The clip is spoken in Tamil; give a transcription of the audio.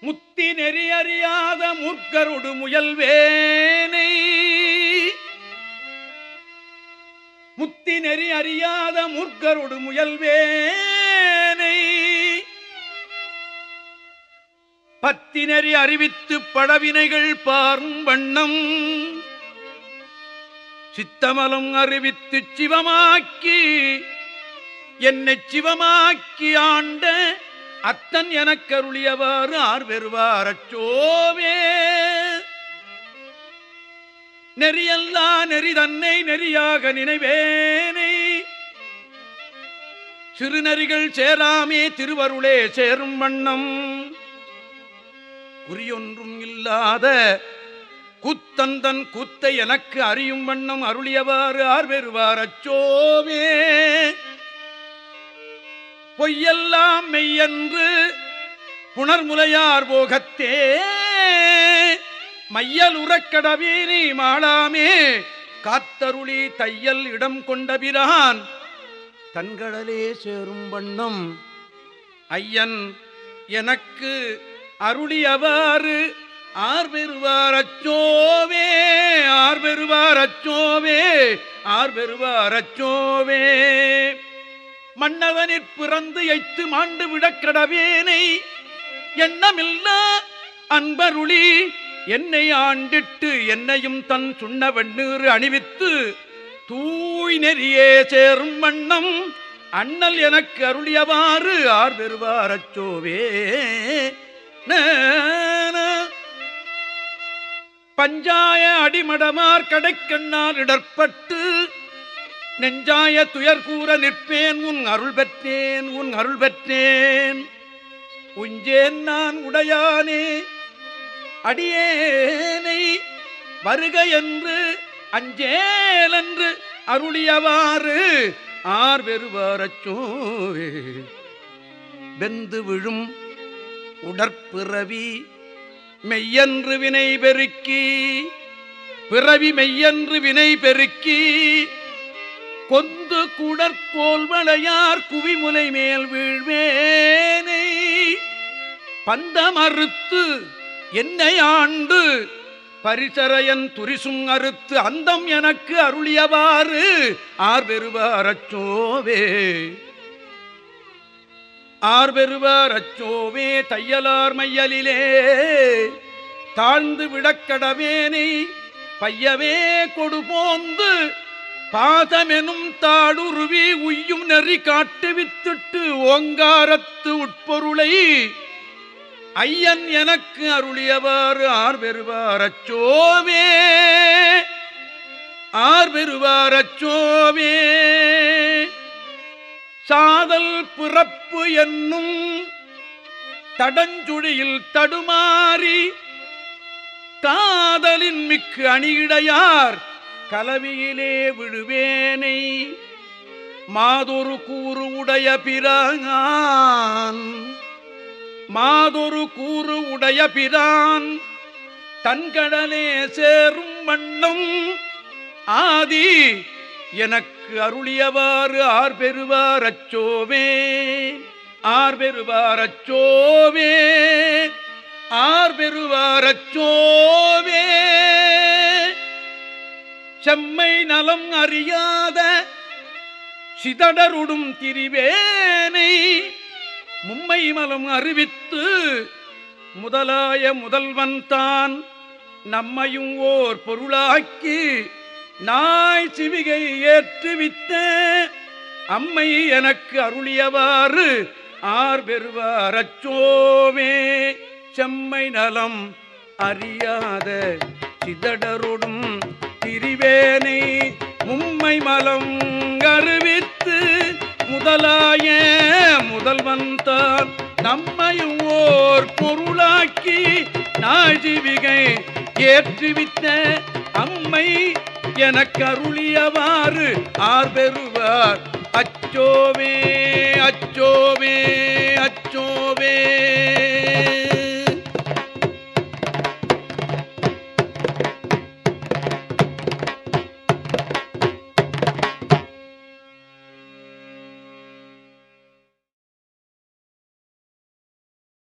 முத்தி நெறி அறியாத முற்கருடு முயல்வேனை. முத்தி நெறி அறியாத முற்கருடு முயல்வேனை. பத்தி நெறி அறிவித்து படவினைகள் பாரும் வண்ணம். சித்தமலம் அறிவித்து சிவமாக்கி என்னை சிவமாக்கி ஆண்ட அத்தன் எனக்கருளியவாறு ஆர் பெறுவார் அச்சோவே. நெறியல்லா நெறி தன்னை நெறியாக நினைவேனை. சிறுநெறிகள் சேராமே திருவருளே சேரும் வண்ணம். குறியொன்றும் இல்லாத குத்தந்தன் குத்தை எனக்கு அறியும் வண்ணம் அருளியவாறு ஆர் பெறுவார் அச்சோவே. பொய்யெல்லாம் மெய்யன்று புனர்முலையார் போகத்தே. மையல் உறக்கடவீனி மாளாமே காத்தருளி தையல் இடம் கொண்டபிரான் தன்கடலே சேரும் வண்ணம். ஐயன் எனக்கு அருளியவாறு ஆர் பெறுவார் அச்சோவே ஆர் பெறுவார் அச்சோவே ஆர் பெறுவார் அச்சோவே. மன்னவனிற் பிறந்து எய்த்து மாண்டு விடக்கடவேனை எண்ணமில்லா அன்பருளி என்னை ஆண்டிட்டு என்னையும் தன் சுண்ண வெண்ணீறு அணிவித்து தூய் நெறியே சேரும் வண்ணம் அண்ணல் எனக்கு அருளியவாறு ஆர் பெறுவாரச்சோவே பஞ்சாய அடிமடமார் கடைக்கண்ணால் இடர்பட்டு நெஞ்சாய துயர் கூற நிற்பேன் உன் அருள் பெற்றேன் உன் அருள் பெற்றேன். உஞ்சேன் நான் உடையானே அடியேனை வருக என்று அஞ்சேல் என்று அருளியவாறு ஆர் வெறுவாரச்சோவே வெந்து விழும் உடற்பிறவி மெய்யன்று வினை பெருக்கி பிறவி மெய்யன்று வினை பெருக்கி கொந்து குடற்கோல் வளையார் குவிமுனை மேல் வீழ்வேனை. பந்தமறுத்து என்னை ஆண்டு பரிசரையன் துரிசும் அறுத்து அந்தம் எனக்கு அருளியவாறு ஆர் பெறுவார் அச்சோவே ஆர் பெறுவார் அச்சோவே தையலார் மையலிலே. தாழ்ந்து விடக்கடவேனை பையவே கொடுபோந்து பாதமெனும் தாடுருவி உய்யும் நெறி காட்டு வித்துட்டு ஓங்காரத்து உட்பொருளை ஐயன் எனக்கு அருளியவாறு ஆர் பெறுவாரச்சோவே ஆர் பெறுவாரச்சோவே சாதல் பிறப்பு என்னும் தடஞ்சுழியில் தடுமாறி காதலின் மிக்கு அணியிடையார் கலவியிலே விழுவேனை மாதொரு கூறு உடைய பிறான் மாதொரு கூறு உடைய பிரான். தன்கடலே சேரும் வண்ணம். ஆதி எனக்கு அருளியவாறு ஆர் பெறுவார் அச்சோவே ஆர் பெறுவார் அச்சோவே ஆர் பெறுவார் அச்சோவே செம்மை நலம் அறியாத சிதடருடும் திரிவேனை மும்மை மலம் அறிவித்து முதலாய முதல்வன் தான் நம்மையும் ஓர் பொருளாக்கி நாய் சிவிகை ஏற்றுவித்த அம்மை எனக்கு அருளியவாறு ஆர் பெறுவார் அச்சோமே. செம்மை நலம் அறியாத சிதடருடும் திரிவேனை மும்மை மலம் கருவித்து முதலாய முதல்வன் தான். நம்மையும் ஓர் பொருளாக்கி நாஜிவிகை ஏற்றுவித்த அம்மை எனக்கு அருளியவாறு ஆர் பெறுவார். அச்சோவே அச்சோவே.